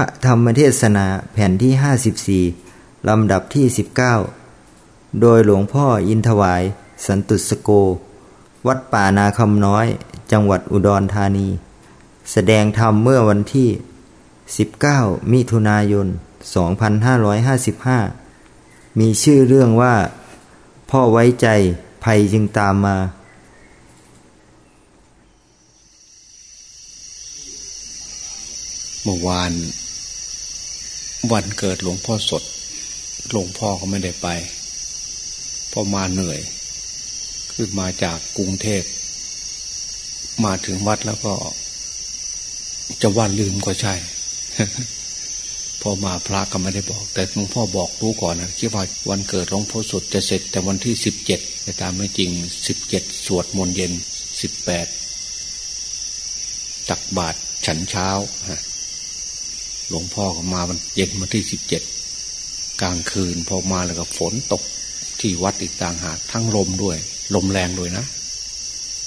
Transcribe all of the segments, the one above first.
ระธรรมเทศนาแผ่นที่ 54 ลำดับที่ 19 โดยหลวงพ่ออินทวาย สันตุสโก วัดป่านาคำน้อย จังหวัดอุดรธานี แสดงธรรมเมื่อวันที่ 19 มิถุนายน 2555 มีชื่อเรื่องว่า พ่อไว้ใจภัยจึงตามมาเมื่อวาน วันเกิดหลวงพ่อสด หลวงพ่อก็ไม่ได้ไปเพราะมาเหนื่อยขึ้นมาจากกรุงเทพ มาถึงวัดแล้วก็ จะว่าลืมก็ใช่ พอมาพระก็ไม่ได้บอก แต่หลวงพ่อบอกรู้ก่อนนะคิดว่าวันเกิดหลวงพ่อสดจะเสร็จ แต่วันที่สิบเจ็ดแต่ตามไม่จริงสิบเจ็ดสวดมนต์เย็นสิบแปดตักบาตรฉันเช้าฮะ หลวงพ่อก็มาวันเย็นวันที่สิบเจ็ดกลางคืนพอมาแล้วก็ฝนตกที่วัดอีกต่างหากทั้งลมด้วย ลมแรงด้วยนะ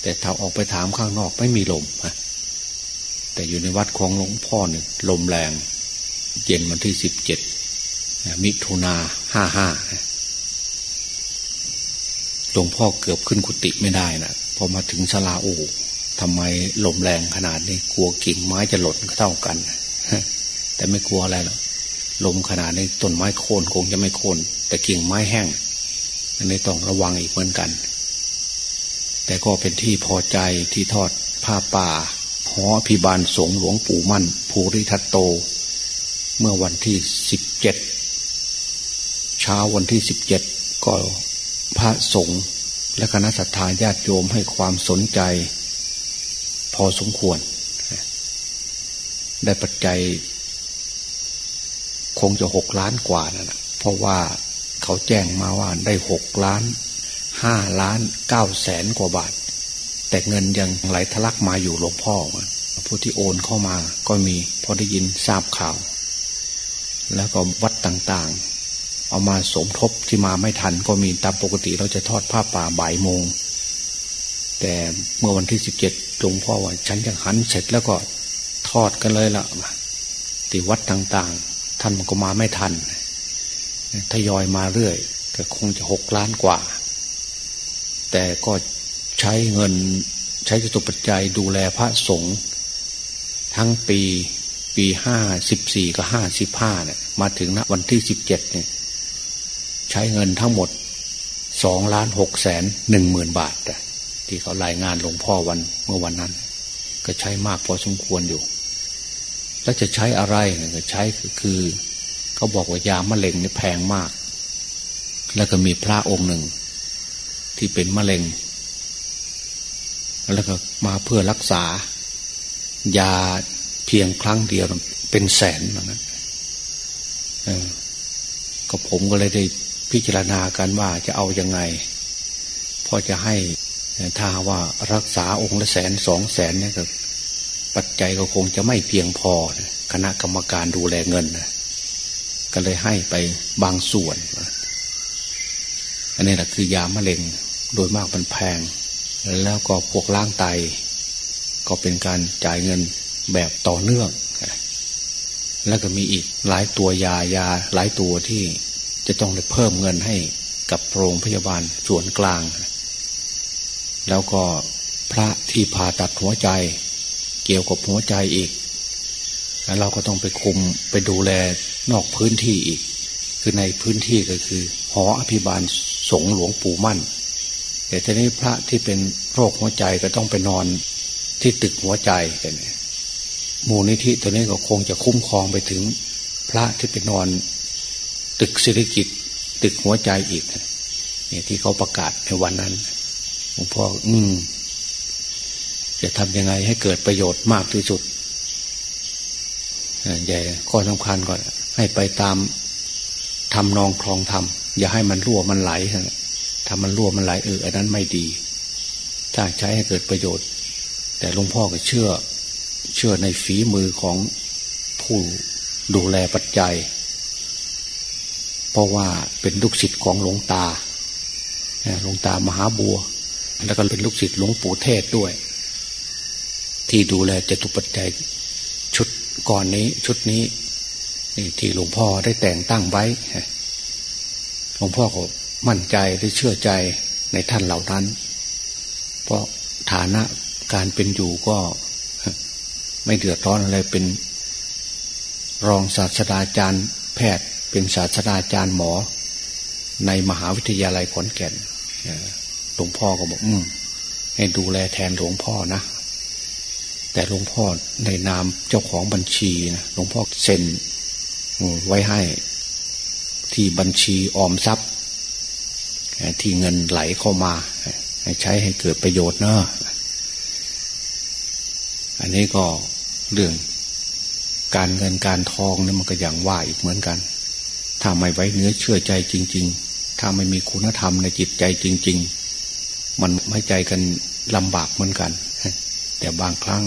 แต่ถ้าออกไปถามข้างนอกไม่มีลมฮะแต่อยู่ในวัดของหลวงพ่อเนี่ยลมแรง เย็นวันที่สิบเจ็ดมิถุนาห้าห้าหลวงพ่อเกือบขึ้นกุฏิไม่ได้นะพอมาถึงชลาโอ้ทำไมลมแรงขนาดนี้กลัวกิ่งไม้จะหล่นเท่ากัน แต่ไม่กลัวอะไรหรอกลมขนาดนี้ต้นไม้โค่นคงจะไม่โค่นแต่กิ่งไม้แห้งอันนี้ต้องระวังอีกเหมือนกัน แต่ก็เป็นที่พอใจที่ทอดผ้าป่าหอพิบาลสงหลวงปู่มั่น ภูริทัตโต เมื่อวันที่สิบเจ็ดเช้าวันที่สิบเจ็ดก็พระสงฆ์และคณะสัตยาญาติโยมให้ความสนใจ พอสมควร ได้ปัจจัย คงจะหกล้านกว่านะเพราะว่าเขาแจ้งมาว่าได้หกล้านห้าล้านเก้าแสนกว่าบาท แต่เงินยังไหลทะลักมาอยู่หลวงพ่อผู้ที่โอนเข้ามาก็มีพอได้ยินทราบข่าว แล้วก็วัดต่างๆ เอามาสมทบที่มาไม่ทันก็มีตามปกติเราจะทอดผ้าป่าบ่ายโมง แต่เมื่อวันที่สิบเจ็ดหลวงพ่อว่าฉันยังหันเสร็จแล้วก็ทอดกันเลยละที่วัดต่างๆ ท่านมันก็มาไม่ทันทยอยมาเรื่อย ก็คงจะหกล้านกว่า แต่ก็ใช้เงินใช้จตุปัจจัยดูแลพระสงฆ์ทั้งปีปีห้าสิบสี่กับห้าสิบห้าเนี่ยมาถึงณวันที่สิบเจ็ดเนี่ยใช้เงินทั้งหมดสองล้านหกแสนหนึ่งหมื่นบาทที่เขารายงานหลวงพ่อวันเมื่อวันนั้น ก็ใช้มากพอสมควรอยู่ แล้วจะใช้อะไรใช้คือเขาบอกว่ายามะเร็งนี่แพงมาก แล้วก็มีพระองค์หนึ่ง ที่เป็นมะเร็ง แล้วก็มาเพื่อรักษา ยาเพียงครั้งเดียวเป็นแสนเหมือนกันก็ผมก็เลยได้พิจารณากันว่าจะเอาอยัางไงพอจะให้ถ้าว่ารักษาองค์ละแสนสองแสนเนี่ยก็ ปัจจัยก็คงจะไม่เพียงพอคณะกรรมการดูแลเงินนะก็เลยให้ไปบางส่วน อันนี้แหละคือยามะเร็งโดยมากมันแพง แล้วก็พวกล้างไต ก็เป็นการจ่ายเงินแบบต่อเนื่อง แล้วก็มีอีกหลายตัวยายาหลายตัวที่จะต้องได้เพิ่มเงินให้กับโรงพยาบาลส่วนกลาง แล้วก็พระที่ผ่าตัดหัวใจ เกี่ยวกับหัวใจอีกแล้วเราก็ต้องไปคุมไปดูแลนอกพื้นที่อีก คือในพื้นที่ก็คือ หออภิบาลสงหลวงปู่มั่น แต่ทีนี้พระที่เป็นโรคหัวใจก็ต้องไปนอนที่ตึกหัวใจแต่เนี่ยมูลนิธิตัวนี้ก็คงจะคุ้มครองไปถึง พระที่ไปนอน ตึกเศรษฐกิจตึกหัวใจอีกเนี่ยที่เขาประกาศในวันนั้นหลวงพ่ออืม จะทำยังไงให้เกิดประโยชน์มากที่สุดใหญ่ข้อสำคัญก่อน ให้ไปตามทำนองคลองทำอย่าให้มันรั่วมันไหลถ้ามันรั่วมันไหลเอออันนั้นไม่ดี ถ้าใช้ให้เกิดประโยชน์ แต่หลวงพ่อก็เชื่อ เชื่อในฝีมือของผู้ดูแลปัจจัย เพราะว่าเป็นลูกศิษย์ของหลวงตาหลวงตามหาบัว แล้วก็เป็นลูกศิษย์หลวงปู่เทศด้วย ที่ดูแลจตุปัจจัยชุดก่อนนี้ชุดนี้นี่ที่หลวงพ่อได้แต่งตั้งไว้หลวงพ่อก็มั่นใจและเชื่อใจในท่านเหล่านั้น เพราะฐานะการเป็นอยู่ก็ไม่เดือดร้อนอะไรเป็น รองศาสตราจารย์แพทย์เป็นศาสตราจารย์หมอ ในมหาวิทยาลัยขอนแก่นหลวงพ่อก็บอก อืมให้ดูแลแทนหลวงพ่อนะ แต่หลวงพ่อในนามเจ้าของบัญชีนะหลวงพ่อเซ็นไว้ให้ ที่บัญชีออมทรัพย์ ที่เงินไหลเข้ามาใช้ให้เกิดประโยชน์เนอะอันนี้ก็เรื่องการเงินการทองนี่มันก็อย่างว่าอีกเหมือนกัน ถ้าไม่ไว้เนื้อเชื่อใจจริง ๆ ถ้าไม่มีคุณธรรมในจิตใจจริง ๆ มันไม่ใจกันลำบากเหมือนกัน แต่บางครั้ง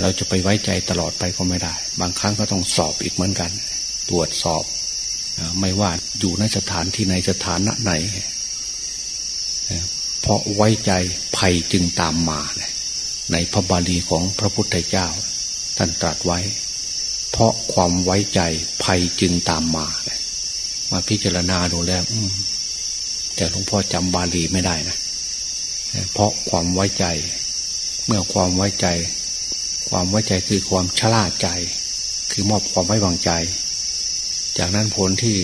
เราจะไปไว้ใจตลอดไปก็ไม่ได้ บางครั้งก็ต้องสอบอีกเหมือนกัน ตรวจสอบ ไม่ว่าอยู่ในสถานที่ในสถานะไหน เพราะไว้ใจภัยจึงตามมา ในพระบาลีของพระพุทธเจ้า ท่านตรัสไว้ เพราะความไว้ใจภัยจึงตามมา มาพิจารณาดูแล้วแต่หลวงพ่อจำบาลีไม่ได้นะ เพราะความไว้ใจ เมื่อความไว้ใจ ความไว้ใจคือความชราใจ คือมอบความไว้วางใจ จากนั้นผลที่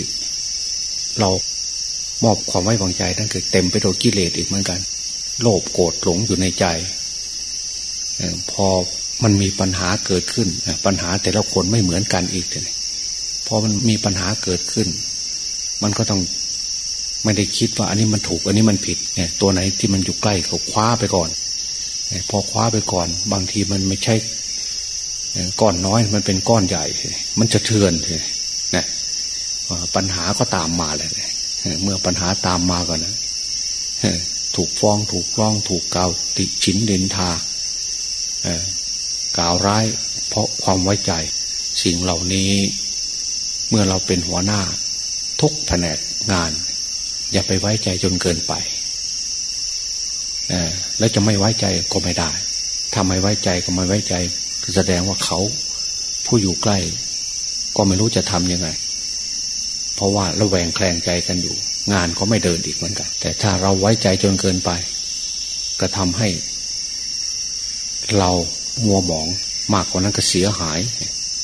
เรามอบความไว้วางใจนั่นคือเต็มไปด้วยกิเลสอีกเหมือนกัน โลภโกรธหลงอยู่ในใจพอมันมีปัญหาเกิดขึ้นปัญหาแต่ละคนไม่เหมือนกันอีกเลยพอมันมีปัญหาเกิดขึ้น มันก็ต้องไม่ได้คิดว่าอันนี้มันถูกอันนี้มันผิดเนี่ยตัวไหนที่มันอยู่ใกล้เขาคว้าไปก่อน พอคว้าไปก่อน บางทีมันไม่ใช่ก้อนน้อยมันเป็นก้อนใหญ่ มันจะเทือนนะปัญหาก็ตามมาเลยเมื่อปัญหาตามมาก่อนนะถูกฟ้องถูกร้องถูกกล่าวติฉินเดินทากล่าวร้าย เพราะความไว้ใจ สิ่งเหล่านี้ เมื่อเราเป็นหัวหน้า ทุกแผนกงาน อย่าไปไว้ใจจนเกินไป แล้วจะไม่ไว้ใจก็ไม่ได้ถ้าไม่ไว้ใจก็ไม่ไว้ใจ แสดงว่าเขาผู้อยู่ใกล้ ก็ไม่รู้จะทำยังไง เพราะว่าระแวงแคลงใจกันอยู่ งานก็ไม่เดินอีกเหมือนกัน แต่ถ้าเราไว้ใจจนเกินไป ก็ทำให้ เรามัวหมองมากกว่านั้นก็เสียหาย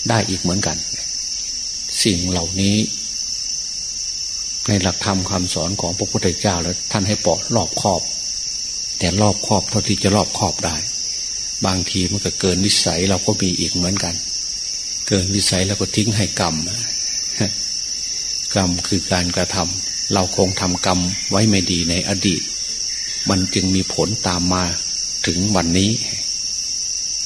ได้อีกเหมือนกัน สิ่งเหล่านี้ ในหลักธรรมคำสอนของพระพุทธเจ้าแล้วท่านให้ปลอดรอบคอบ แต่รอบครอบเท่าที่จะรอบครอบได้ บางทีมันก็เกินวิสัยเราก็มีอีกเหมือนกัน เกินวิสัยแล้วก็ทิ้งให้กรรม กรรมคือการกระทำเราคงทำกรรมไว้ไม่ดีในอดีต มันจึงมีผลตามมาถึงวันนี้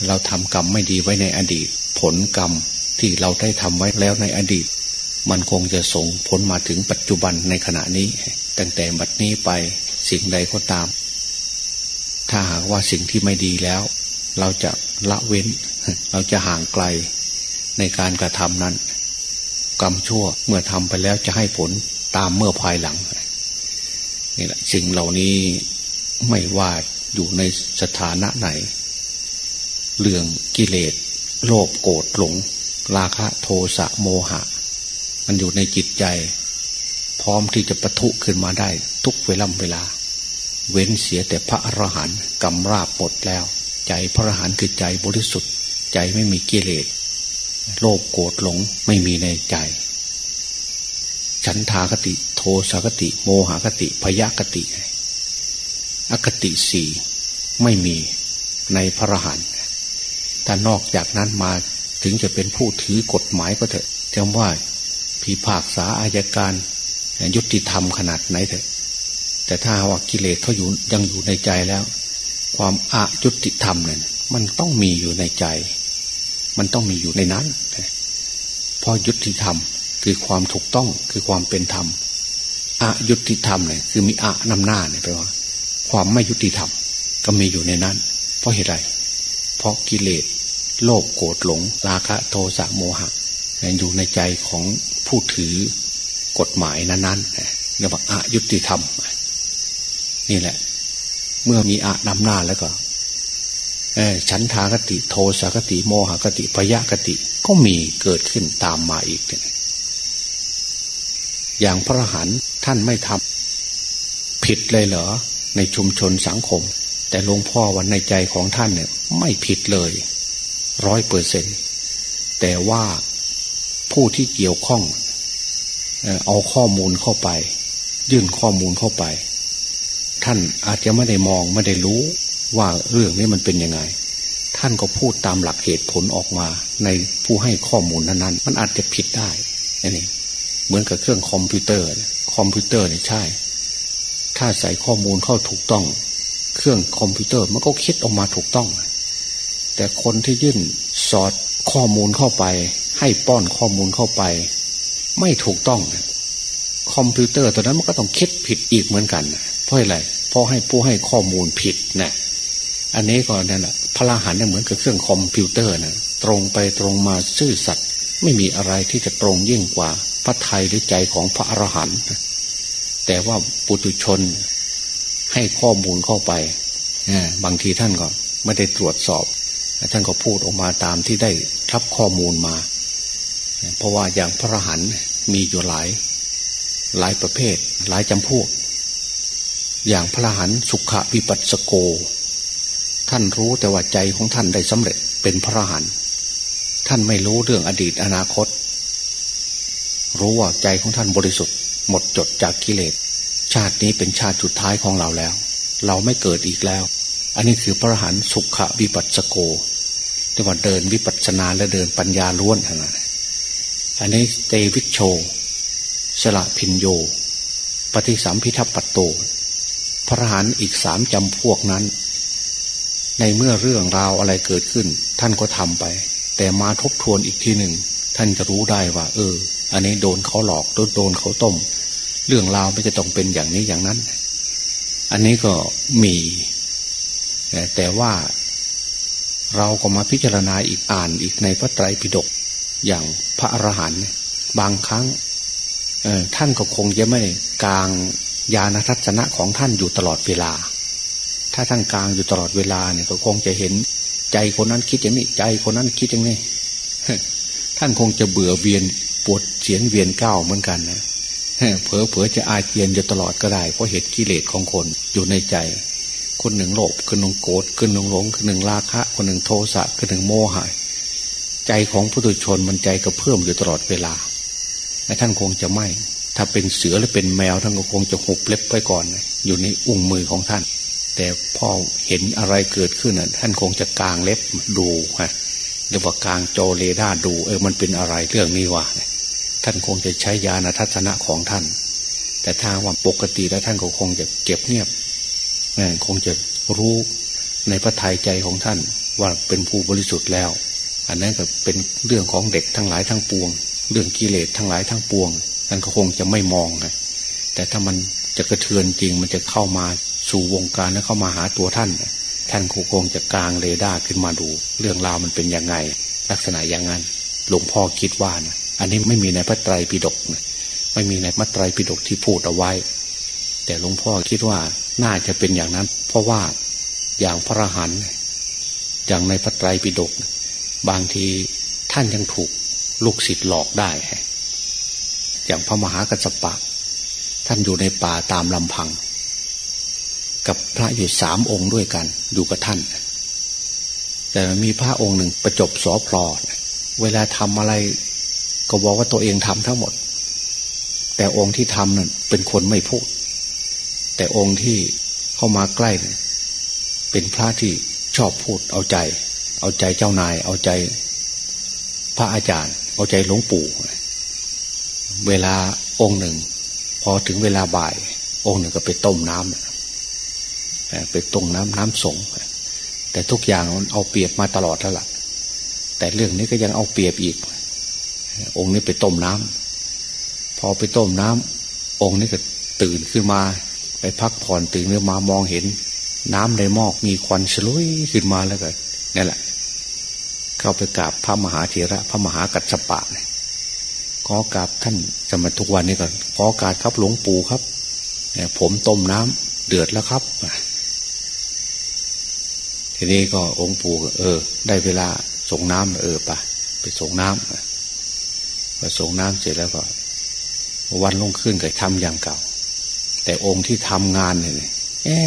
เราทำกรรมไม่ดีไว้ในอดีต ผลกรรมที่เราได้ทำไว้แล้วในอดีต มันคงจะส่งผลมาถึงปัจจุบันในขณะนี้ ตั้งแต่บัดนี้ไปสิ่งใดก็ตาม ถ้าหากว่าสิ่งที่ไม่ดีแล้ว เราจะละเว้น เราจะห่างไกลในการกระทำนั้น กรรมชั่วเมื่อทำไปแล้วจะให้ผลตามเมื่อภายหลังนี่แหละสิ่งเหล่านี้ไม่ว่าอยู่ในสถานะไหน เรื่องกิเลส โลภโกรธหลง ราคะโทสะโมหะ มันอยู่ในจิตใจ พร้อมที่จะปะทุขึ้นมาได้ทุกเวลาเวลา เว้นเสียแต่พระอรหันต์กำราบหมดแล้ว ใจพระอรหันต์คือใจบริสุทธิ์ ใจไม่มีกิเลสโลภโกรธหลงไม่มีในใจ ฉันทากติ โทสากติ โมหากติพยากติอคติสี่ไม่มีในพระอรหันต์ถ้านอกจากนั้นมาถึงจะเป็นผู้ถือกฎหมายก็เถอะจำว่าผีภาคษาอายการยุติธรรมขนาดไหนเถอะ แต่ถ้าว่ากิเลสเขาอยู่ยังอยู่ในใจแล้ว ความอายุติธรรมเนี่ยมันต้องมีอยู่ในใจ มันต้องมีอยู่ในนั้นเพราะยุติธรรมคือความถูกต้องคือความเป็นธรรมอายุติธรรมเนี่ยคือมีอานำหน้าเนี่ยแปลว่า ความไม่ยุติธรรมก็มีอยู่ในนั้น เพราะเหตุไร เพราะกิเลสโลภโกรธหลง ราคะโทสะโมหะอยู่ในใจของผู้ถือกฎหมายนั้นๆเรียกว่าอายุติธรรม นี่แหละ เมื่อมีอานำหน้าแล้วก็ฉันทากติโทสากติโมหกติพยากติก็มีเกิดขึ้นตามมาอีกอย่างพระหันท่านไม่ทำผิดเลยเหรอ ในชุมชนสังคม แต่หลวงพ่อวันในใจของท่านเนี่ย ไม่ผิดเลยร้อยเปอร์เซ็นแต่ว่าผู้ที่เกี่ยวข้อง เอาข้อมูลเข้าไป ยื่นข้อมูลเข้าไป ท่านอาจจะไม่ได้มองไม่ได้รู้ว่าเรื่องนี้มันเป็นยังไง ท่านก็พูดตามหลักเหตุผลออกมา ในผู้ให้ข้อมูลนั้นๆ มันอาจจะผิดได้นี่เหมือนกับเครื่องคอมพิวเตอร์ คอมพิวเตอร์เนี่ยใช่ ถ้าใส่ข้อมูลเข้าถูกต้อง เครื่องคอมพิวเตอร์มันก็คิดออกมาถูกต้อง แต่คนที่ยื่นสอดข้อมูลเข้าไป ให้ป้อนข้อมูลเข้าไป ไม่ถูกต้อง คอมพิวเตอร์ตัวนั้นมันก็ต้องคิดผิดอีกเหมือนกันเพราะอะไรเพราะให้ผู้ให้ข้อมูลผิดนะอันนี้ก็นั่นแหละพระรหันเนี่ยเหมือนกับเครื่องคอมพิวเตอร์นะตรงไปตรงมาซื่อสัตย์ไม่มีอะไรที่จะตรงยิ่งกว่าพระไทยหรือใจของพระอรหันต์แต่ว่าปุถุชนให้ข้อมูลเข้าไปบางทีท่านก็ไม่ได้ตรวจสอบ ท่านก็พูดออกมาตามที่ได้รับข้อมูลมา เพราะว่าอย่างพระอรหันต์มีอยู่หลาย หลายประเภท หลายจำพวก อย่างพระหันสุขวิปัสสโก ท่านรู้แต่ว่าใจของท่านได้สำเร็จเป็นพระหันท่านไม่รู้เรื่องอดีตอนาคต รู้ว่าใจของท่านบริสุทธิ์ หมดจดจากกิเลส ชาตินี้เป็นชาติสุดท้ายของเราแล้ว เราไม่เกิดอีกแล้ว อันนี้คือพระหันสุขวิปัสสโกที่ว่าเดินวิปัสสนาและเดินปัญญาล้วนขนาดอันนี้เตวิชโช สละพินโย ปฏิสัมพิทัปปโต ระหันอีกสามจำพวกนั้น ในเมื่อเรื่องราวอะไรเกิดขึ้น ท่านก็ทำไป แต่มาทบทวนอีกทีหนึ่ง ท่านจะรู้ได้ว่า เออ อันนี้โดนเขาหลอกโดนโดนเขาต้ม เรื่องราวไม่จะต้องเป็นอย่างนี้อย่างนั้น อันนี้ก็มี แต่ว่าเราก็มาพิจารณาอีกอ่านอีกในพระไตรปิฎกอย่างพระอรหันต์บางครั้งท่านก็คงจะไม่กลาง ญาณทัศนะของท่านอยู่ตลอดเวลา ถ้าท่านกลางอยู่ตลอดเวลาเนี่ยก็คงจะเห็น ใจคนนั้นคิดอย่างนี้ ใจคนนั้นคิดอย่างนี้ ท่านคงจะเบื่อเวียนปวดเสียนเวียนเก้าเหมือนกันนะเผลอเผลอจะอาเจียนอยู่ตลอดก็ได้ เพราะเหตุกิเลสของคนอยู่ในใจ คนหนึ่งโลภคนหนึ่งโกรธคนหนึ่งหลงคนหนึ่งราคะ คนหนึ่งโทสะคนหนึ่งโมหะใจของผู้ตุชนมันใจก็เพิ่มอยู่ตลอดเวลาแต่ท่านคงจะไม่ ถ้าเป็นเสือหรือเป็นแมวท่านก็คงจะหุบเล็บไปก่อนอยู่ในอุ้งมือของท่าน แต่พอเห็นอะไรเกิดขึ้นท่านคงจะกางเล็บดูฮะหรือว่ากางโจเลดาดูเออมันเป็นอะไรเรื่องนี้วะท่านคงจะใช้ยาณทัศนะของท่าน แต่ถ้าว่าปกติแล้วท่านก็คงจะเก็บเงียบคงจะรู้ในพระทัยใจของท่านว่าเป็นผู้บริสุทธิ์แล้ว อันนั้นก็เป็นเรื่องของเด็กทั้งหลายทั้งปวง เรื่องกิเลสทั้งหลายทั้งปวง ท่านก็คงจะไม่มองนะแต่ถ้ามันจะกระเทือนจริง มันจะเข้ามาสู่วงการแล้วเข้ามาหาตัวท่าน ท่านคงจะกลางเรดาร์ขึ้นมาดู เรื่องราวมันเป็นยังไง ลักษณะอย่างนั้นหลวงพ่อคิดว่านะอันนี้ไม่มีในพระไตรปิฎกไม่มีในพระไตรปิฎกที่พูดเอาไว้ แต่หลวงพ่อคิดว่าน่าจะเป็นอย่างนั้น เพราะว่าอย่างพระหันอย่างในพระไตรปิฎกบางทีท่านยังถูกลูกศิษย์หลอกได้ อย่างพระมหากัสสปะ ท่านอยู่ในป่าตามลำพัง กับพระอยู่สามองค์ด้วยกัน อยู่กับท่าน แต่มีพระองค์หนึ่งประจบสอพลอเวลาทำอะไรก็บอกว่าตัวเองทำทั้งหมด แต่องค์ที่ทำนั่นเป็นคนไม่พูด แต่องค์ที่เข้ามาใกล้เป็นพระที่ชอบพูดเอาใจ เอาใจเจ้านาย เอาใจ พระอาจารย์ เอาใจหลวงปู่ เวลาองค์หนึ่ง พอถึงเวลาบ่าย องค์หนึ่งก็ไปต้มน้ำไปต้มน้ำน้ำสงแต่ทุกอย่างมันเอาเปรียบมาตลอดแล้วล่ะ แต่เรื่องนี้ก็ยังเอาเปรียบอีก องค์นี้ไปต้มน้ำพอไปต้มน้ำองค์นี้ก็ตื่นขึ้นมา ไปพักผ่อนตื่นขึ้นมามองเห็น น้ำในหม้อมีควันฉลุยขึ้นมาแล้วก็นี่แหละ เข้าไปกราบพระมหาเถระพระมหากัจจปะเนี่ย ขอกราบท่านสมัยทุกวันนี้ก่อนขอการครับหลวงปู่ครับผมต้มน้ำเดือดแล้วครับทีนี้ก็องค์ปู่เออ ได้เวลาส่งน้ำเออปะไปส่งน้ำไปส่งน้ำเสร็จแล้วก็ วันลงขึ้นก็ทำอย่างเก่า แต่องค์ที่ทำงานเนี่ยเอ๊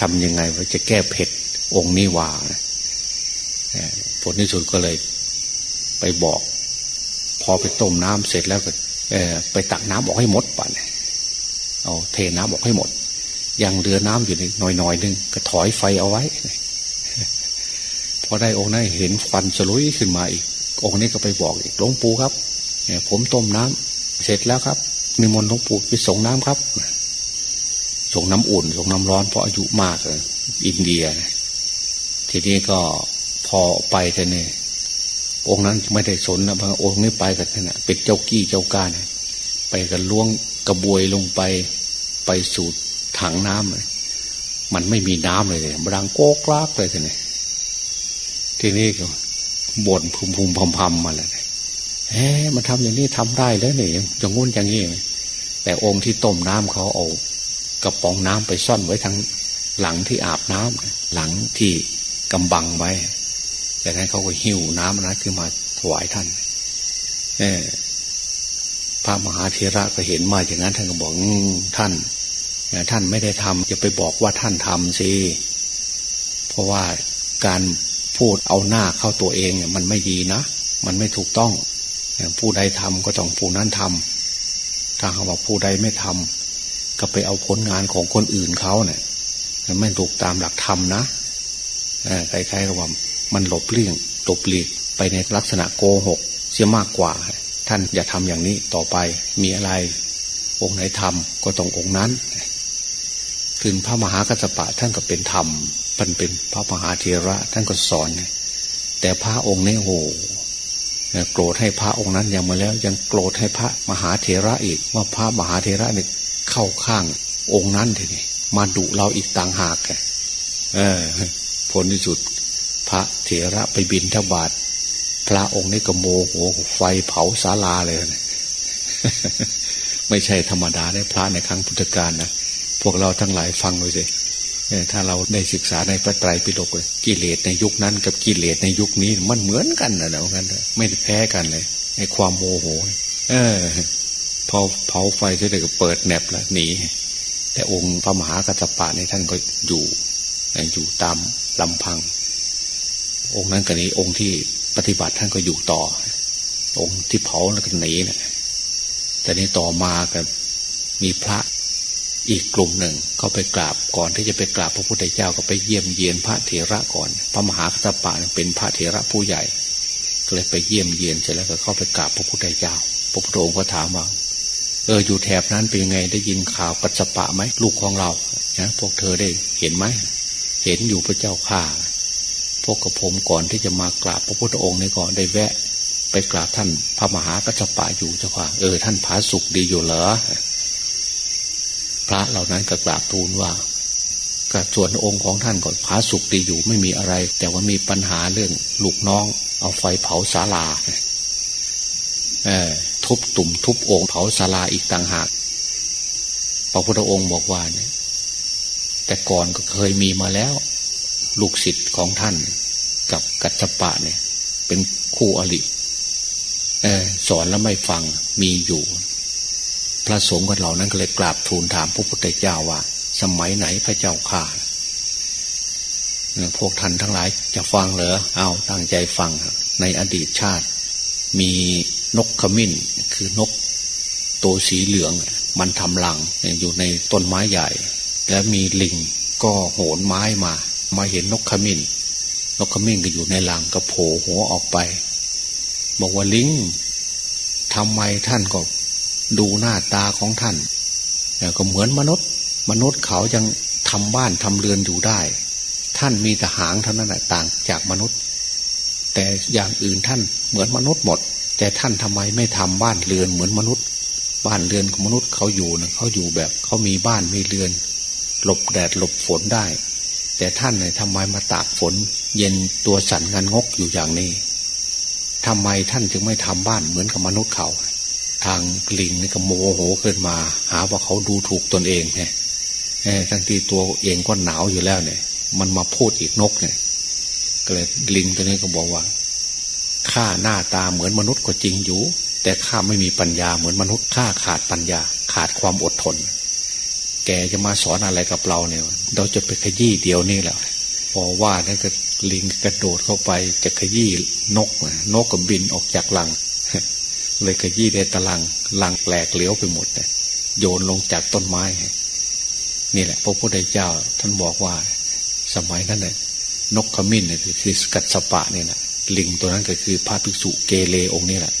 ทำยังไงว่าจะแก้เผ็ดองค์นี้ว่าผลที่สุดก็เลย ไปบอก พอไปต้มน้ำเสร็จแล้วก็ไปตักน้ำออกให้หมดป่ะเนี่ยเอาเทน้ำออกให้หมด ยังเรือน้ำอยู่ในหน่อยๆนึงก็ถอยไฟเอาไว้พอได้องค์นั้นเห็นควันสลุยขึ้นมาอีก องค์นี้ก็ไปบอกอีกหลวงปู่ครับเนี่ยผมต้มน้ำเสร็จแล้วครับนิมนต์หลวงปู่ไปส่งน้ำครับส่งน้ำอุ่นส่งน้ำร้อนเพราะอายุมากเลยอินเดีย ทีนี้ก็พอไปแต่เนี่ย องค์นั้นไม่ได้สนนะบางองค์นี้ไปกันนะเป็นเจ้ากี้เจ้าการไปกันล่วงกระบวยลงไปไปสู่ถังน้ำเลยมันไม่มีน้ำเลยเลยบรังโก๊กลากเลยทีนี้ทีนี้ก็บ่นพุมพุมพำพำมาเลยเฮ้มันทำอย่างนี้ทำได้แล้วเนี่ยอย่างงุ่นอย่างนี้แต่องค์ที่ต้มน้ำเขาเอากระป๋องน้ำไปซ่อนไว้ทั้งหลังที่อาบน้ำหลังที่กำบังไว้ แต่นั้นเขาก็หิวน้ำนะคือมาถวายท่านเอพระมหาเทระก็เห็นมาอย่างนั้นท่านก็บอกท่านท่านไม่ได้ทำจะไปบอกว่าท่านทำสิเพราะว่าการพูดเอาหน้าเข้าตัวเองเนี่ยมันไม่ดีนะ มันไม่ถูกต้องผู้ใดทำก็ต้องผู้นั้นทำถ้าเขาบอกผู้ใดไม่ทำก็ไปเอาผลงานของคนอื่นเขาเนี่ยมันไม่ถูกตามหลักธรรมนะใครๆก็ว่า มันหลบเลี่ยงหลบหลีกไปในลักษณะโกหก เสียมากกว่า ท่านอย่าทำอย่างนี้ต่อไปมีอะไร องค์ไหนทำก็ต้ององค์นั้น ถึงพระมหากัสปะท่านก็เป็นธรรมมันเป็นพระมหาเทระท่านก็สอน แต่พระองค์นี้โหโกรธให้พระองค์นั้นยังมาแล้ว ยังโกรธให้พระมหาเทระอีก ว่าพระมหาเทระเนี่ยเข้าข้างองค์นั้นทีนี้มาดุเราอีกต่างหากเออผลที่สุด พระเถระไปบินทบาทพระองค์นี่ก็โมโหไฟเผาศาลาเลยนะไม่ใช่ธรรมดาได้พระในครั้งพุทธกาลนะพวกเราทั้งหลายฟังเลยสิถ้าเราได้ศึกษาในพระไตรปิฎกเลยกิเลสในยุคนั้น กับกิเลสในยุคนี้ มันเหมือนกันนะเนาะไม่ได้แพ้กันเลยในความโมโห เออพอเผาไฟเสร็จก็เปิดแหนบแล้วหนีแต่องค์พระมหากัจจปะในท่านก็อยู่อยู่ตามลำพัง องค์นั้นกับนี้องค์ที่ปฏิบัติท่านก็อยู่ต่อ องค์ที่เผาแล้วก็หนีนะแต่นี้ต่อมากับมีพระอีกกลุ่มหนึ่งเขาไปกราบก่อนที่จะไปกราบพระพุทธเจ้าก็ไปเยี่ยมเยียนพระเถระก่อน พระมหาคัตปะเป็นพระเถระผู้ใหญ่ ก็เลยไปเยี่ยมเยียนเสร็จแล้วก็เข้าไปกราบพระพุทธเจ้า พระพุทธองค์ก็ถามว่าเอออยู่แถบนั้นเป็นยังไงได้ยินข่าวกัจปะไหมลูกของเรานะพวกเธอได้เห็นไหมเห็นอยู่พระเจ้าข่า พวกกับผมก่อนที่จะมากราบพระพุทธองค์นี่ก่อนได้แวะ ไปกราบท่านพระมหากัจจปะอยู่เจ้าค่ะเออท่านผาสุกดีอยู่เหรอพระเหล่านั้นก็กราบทูลว่าก็ส่วนองค์ของท่านก่อนผาสุกดีอยู่ไม่มีอะไร แต่ว่ามีปัญหาเรื่องลูกน้อง เอาไฟเผาศาลาเออทุบตุ่มทุบองค์เผาศาลาอีกต่างหากพระพุทธองค์บอกว่าเนี่ยแต่ก่อนก็เคยมีมาแล้ว ลูกศิษย์ของท่านกับกัจจปะเนี่ย เป็นคู่อริสอนแล้วไม่ฟังมีอยู่ พระสงฆ์กันเหล่านั้นก็เลยกราบทูลถามพระพุทธเจ้าว่า สมัยไหนพระเจ้าข่าพวกท่านทั้งหลายจะฟังเหรอเอาตั้งใจฟัง ในอดีตชาติ มีนกขมิ้น คือนกตัวสีเหลือง มันทำรังอยู่ในต้นไม้ใหญ่ แล้วมีลิงก็โหนไม้มา มาเห็นนกขมิ้นนกขมิ้นก็อยู่ในหลังก็โผล่หัวออกไป บอกว่าลิงทำไมท่านก็ดูหน้าตาของท่านก็เหมือนมนุษย์ มนุษย์เขายังทำบ้านทำเรือนอยู่ได้ ท่านมีแต่หางเท่านั้นแหละต่างจากมนุษย์ แต่อย่างอื่นท่านเหมือนมนุษย์หมด แต่ท่านทำไมไม่ทำบ้านเรือนเหมือนมนุษย์ บ้านเรือนของมนุษย์เขาอยู่นะเขาอยู่แบบเขามีบ้านมีเรือน หลบแดดหลบฝนได้ แต่ท่านเนี่ยทำไมมาตากฝน เย็นตัวสั่นงันงกอยู่อย่างนี้ทำไมท่านจึงไม่ทำบ้านเหมือนกับมนุษย์เขา ทางลิงนี่ก็โมโหขึ้นมา หาว่าเขาดูถูกตนเองไงทั้งที่ตัวเองก็หนาวอยู่แล้วเนี่ย มันมาพูดอีกนกเนี่ยก็เลยลิงตัวนี้ก็บอกว่าข้าหน้าตาเหมือนมนุษย์ก็จริงอยู่ แต่ข้าไม่มีปัญญาเหมือนมนุษย์ข้าขาดปัญญา ขาดความอดทน แกจะมาสอนอะไรกับเราเนี่ย เราจะไปขยี้เดียวนี่แหละพอว่านั่นก็ลิงกระโดดเข้าไปจะขยี้นกนกก็บินออกจากลัง เลยขยี้ได้ตะลังลังแหลกเหลวไปหมดเลยโยนลงจากต้นไม้ นี่แหละ พระพุทธเจ้าท่านบอกว่า สมัยนั้นเนี่ยนกขมิ้นเนี่ยคือสกัดสปะเนี่ยนะลิงตัวนั้นก็คือพระภิกษุเกเรองค์นี้แหละ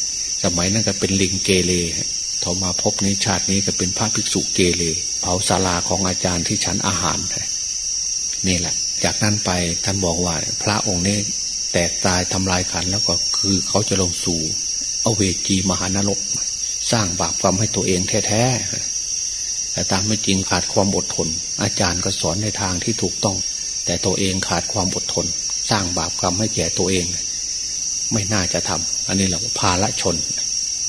สมัยนั้นก็เป็นลิงเกเร ถอมาพบในชาตินี้ก็เป็นพระภิกษุเกเรเผาศาลาของอาจารย์ที่ฉันอาหารนี่แหละ จากนั้นไปท่านบอกว่า พระองค์นี้แตกตายทำลายขันแล้วก็คือเขาจะลงสู่อเวจีมหานรก สร้างบาปกรรมให้ตัวเองแท้ๆแต่ตามไม่จริงขาดความอดทน อาจารย์ก็สอนในทางที่ถูกต้อง แต่ตัวเองขาดความอดทน สร้างบาปกรรมให้แก่ตัวเอง ไม่น่าจะทำอันนี้เราพาละชน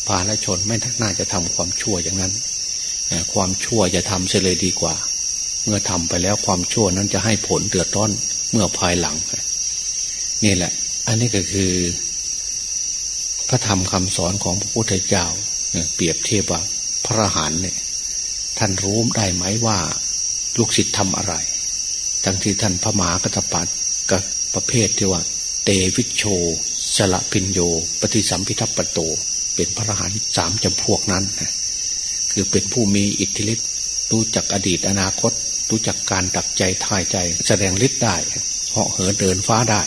พาละชนไม่น่าจะทำความชั่วอย่างนั้น ความชั่วจะทำเสียเลยดีกว่า เมื่อทำไปแล้วความชั่วนั้นจะให้ผลเดือดร้อนเมื่อภายหลัง นี่แหละ อันนี้ก็คือ พระธรรมคำสอนของพระพุทธเจ้าเปรียบเทียบว่าพระหานเนี่ยท่านรู้ได้ไหมว่าลูกศิษย์ทำอะไร ทั้งที่ท่านพระมหากตปัตกับประเภทที่ว่า เตวิชโช สละพินโย ปฏิสัมพิทัปโต เป็นพระอรหันต์สามจำพวกนั้นคือเป็นผู้มีอิทธิฤทธิ์รู้จักอดีตอนาคต รู้จักการดักใจทายใจ แสดงฤทธิ์ได้เหาะเหินเดินฟ้าได้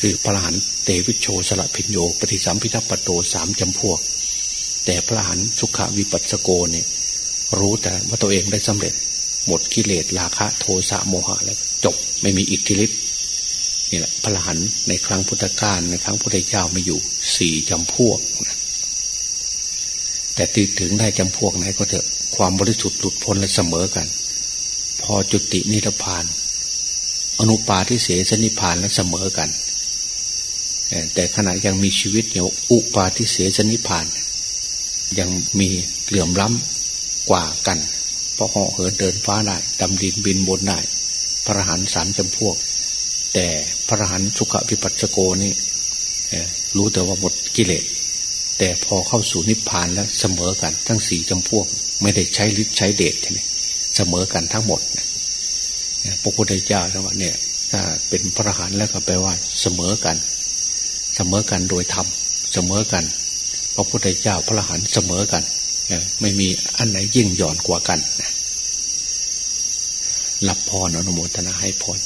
คือพระอรหันต์เตวิชโชสละพินโยปฏิสัมพิทัปโตสามจำพวก แต่พระอรหันต์สุขวิปัสสโกเนี่ยรู้แต่ว่าตัวเองได้สำเร็จ หมดกิเลสราคะโทสะโมหะแล้วจบไม่มีอิทธิฤทธิ์นี่แหละพระอรหันต์ในครั้งพุทธกาลในครั้งพุทธเจ้าไม่อยู่ สี่จำพวก แต่ติดถึงได้จำพวกไหนก็เถอะความบริสุทธิ์หลุดพ้นและเสมอกัน พอจุตินิพพาน อนุปาทิเสสนิพานและเสมอกัน แต่ขณะยังมีชีวิตอยู่อุปาทิเสสนิพาน ยังมีเหลื่อมล้ำกว่ากันเพราะเหาะเหินเดินฟ้าได้ดำดินบินบนได้พระหันสามจำพวก แต่พระหันสุขวิปัสสโกนี่ รู้แต่ว่าหมดกิเลสแต่พอเข้าสู่นิพพานแล้วเสมอกัน ทั้งสี่จำพวก ไม่ได้ใช้ฤทธิ์ใช้เดชใช่ไหมเสมอกันทั้งหมดพระพุทธเจ้าแล้วว่าเนี่ย ถ้าเป็นพระหันแล้วก็แปลว่า เสมอกัน เสมอกันโดยธรรมเสมอกัน พระพุทธเจ้าพระหันเสมอกันไม่มีอันไหนยิ่งหย่อนกว่ากันรับพรอนุโมทนาให้พร